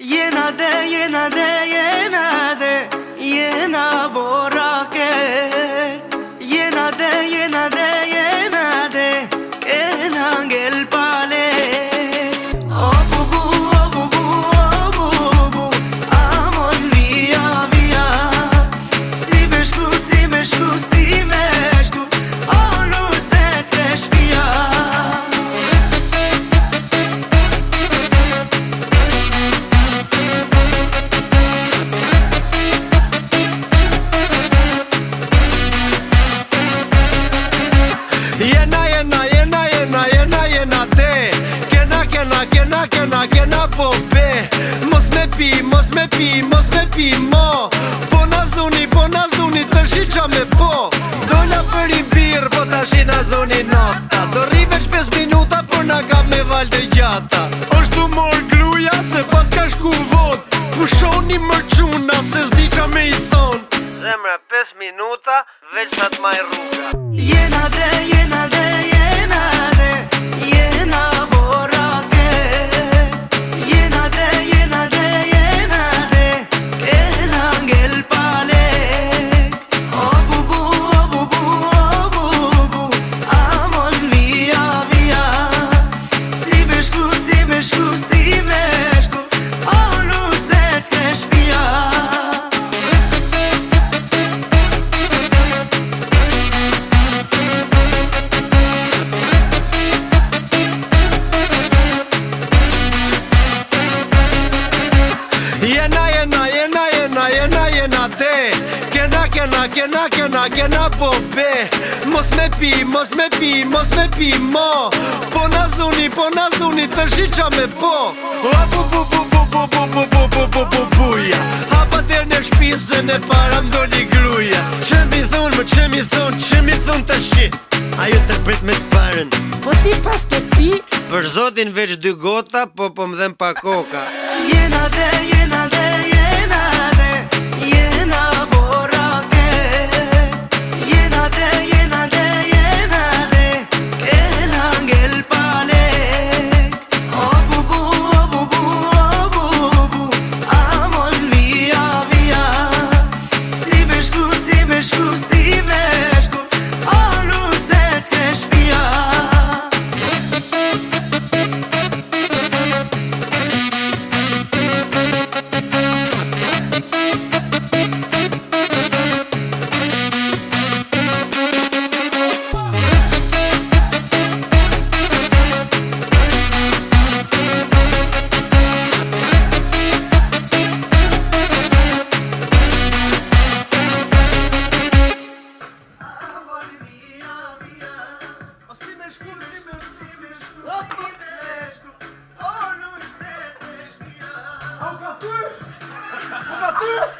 Yine de yine de kena, kena, kena po be Mos me pi, mos me pi, mos me pi mo Po na zuni, po na zuni, të shi qa me po Dolla për i birë, po të shi na zuni nata Do rri veç 5 minuta, po na ka me valde gjata është du mor gluja, se pas ka shku vot Pushoni më quna, se zdi qa me i thon Zemra 5 minuta, veç sa t'maj rruga Jena dhe për çudi me kena, kena, kena po be Mos me pi, mos me pi, mos me pi mo Po na zuni, po na zuni, të shi me po A bu bu bu bu bu bu bu bu bu bu bu bu ja A pa të në shpizën e para më një gruja Që mi dhun, më që mi dhun, që mi dhun të shi A ju të prit me të parën Po ti pas ke ti Për zotin veç dy gota, po po më dhem pa koka Jena dhe, jena dhe, jena Ah!